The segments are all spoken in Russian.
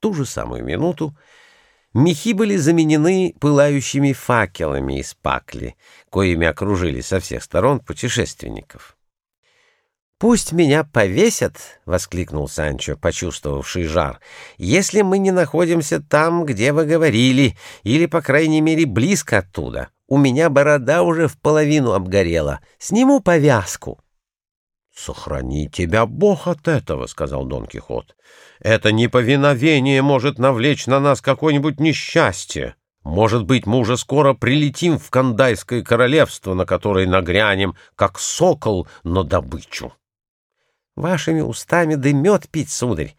ту же самую минуту мехи были заменены пылающими факелами из пакли, коими окружили со всех сторон путешественников. «Пусть меня повесят!» — воскликнул Санчо, почувствовавший жар. «Если мы не находимся там, где вы говорили, или, по крайней мере, близко оттуда. У меня борода уже в половину обгорела. Сниму повязку». «Сохрани тебя Бог от этого», — сказал Дон Кихот. «Это неповиновение может навлечь на нас какое-нибудь несчастье. Может быть, мы уже скоро прилетим в Кандайское королевство, на которое нагрянем, как сокол на добычу». Вашими устами дымет пить, сударь.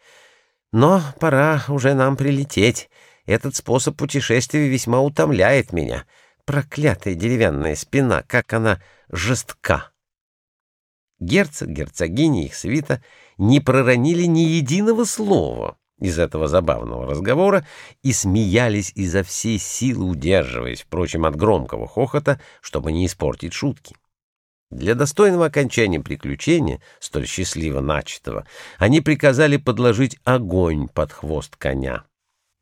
Но пора уже нам прилететь. Этот способ путешествия весьма утомляет меня. Проклятая деревянная спина, как она жестка. Герцог, герцогиня их свита не проронили ни единого слова из этого забавного разговора и смеялись изо всей силы, удерживаясь, впрочем, от громкого хохота, чтобы не испортить шутки. Для достойного окончания приключения, столь счастливо начатого, они приказали подложить огонь под хвост коня.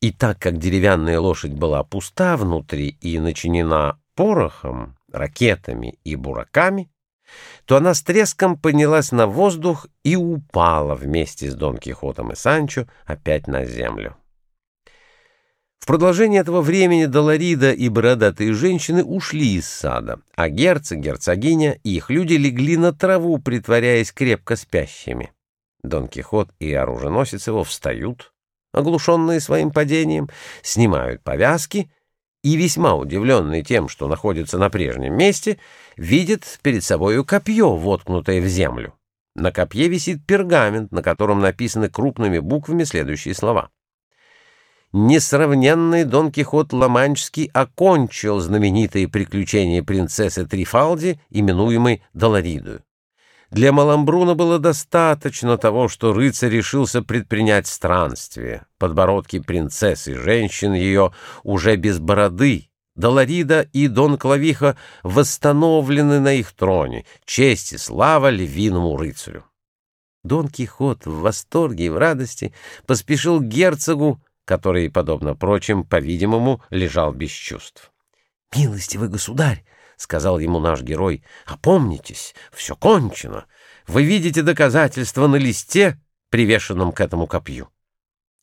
И так как деревянная лошадь была пуста внутри и начинена порохом, ракетами и бураками, то она с треском поднялась на воздух и упала вместе с Дон Кихотом и Санчо опять на землю. В продолжение этого времени Долорида и бородатые женщины ушли из сада, а герцог, герцогиня и их люди легли на траву, притворяясь крепко спящими. Дон Кихот и оруженосец его встают, оглушенные своим падением, снимают повязки и, весьма удивленные тем, что находятся на прежнем месте, видят перед собою копье, воткнутое в землю. На копье висит пергамент, на котором написаны крупными буквами следующие слова — несравненный Дон Кихот Ламанческий окончил знаменитые приключения принцессы Трифалди, именуемой Долориду. Для Маламбруна было достаточно того, что рыцарь решился предпринять странствие. Подбородки принцессы, женщин ее уже без бороды. Долорида и Дон Клавиха восстановлены на их троне. Честь и слава львиному рыцарю. Дон Кихот в восторге и в радости поспешил к герцогу, который, подобно прочим, по-видимому, лежал без чувств. «Милостивый государь!» — сказал ему наш герой. «Опомнитесь, все кончено. Вы видите доказательства на листе, привешенном к этому копью».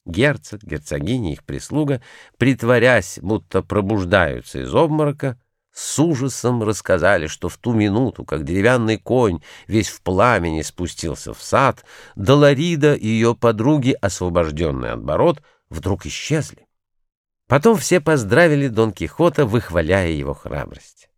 Герцог, герцогиня их прислуга, притворясь, будто пробуждаются из обморока, с ужасом рассказали, что в ту минуту, как деревянный конь весь в пламени спустился в сад, Долорида и ее подруги, освобожденные от бород, вдруг исчезли. Потом все поздравили Дон Кихота, выхваляя его храбрость.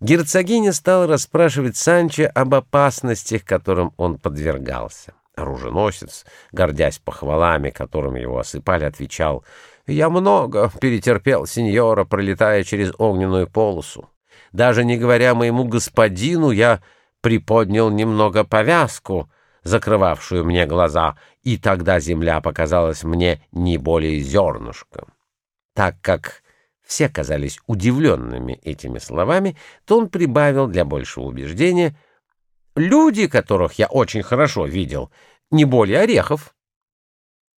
Герцогиня стала расспрашивать Санчо об опасностях, которым он подвергался. Оруженосец, гордясь похвалами, которыми его осыпали, отвечал, «Я много перетерпел, сеньора, пролетая через огненную полосу. Даже не говоря моему господину, я приподнял немного повязку, закрывавшую мне глаза, и тогда земля показалась мне не более зернышком. Так как все казались удивленными этими словами, то он прибавил для большего убеждения «Люди, которых я очень хорошо видел, не более орехов».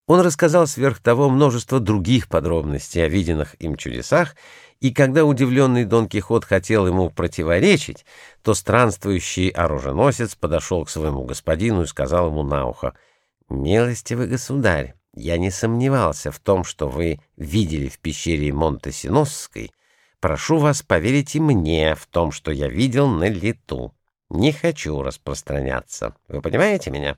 Он рассказал сверх того множество других подробностей о виденных им чудесах, и когда удивленный Дон Кихот хотел ему противоречить, то странствующий оруженосец подошел к своему господину и сказал ему на ухо, «Милостивый государь, я не сомневался в том, что вы видели в пещере Монте-Синосской. Прошу вас поверить и мне в том, что я видел на лету. Не хочу распространяться. Вы понимаете меня?»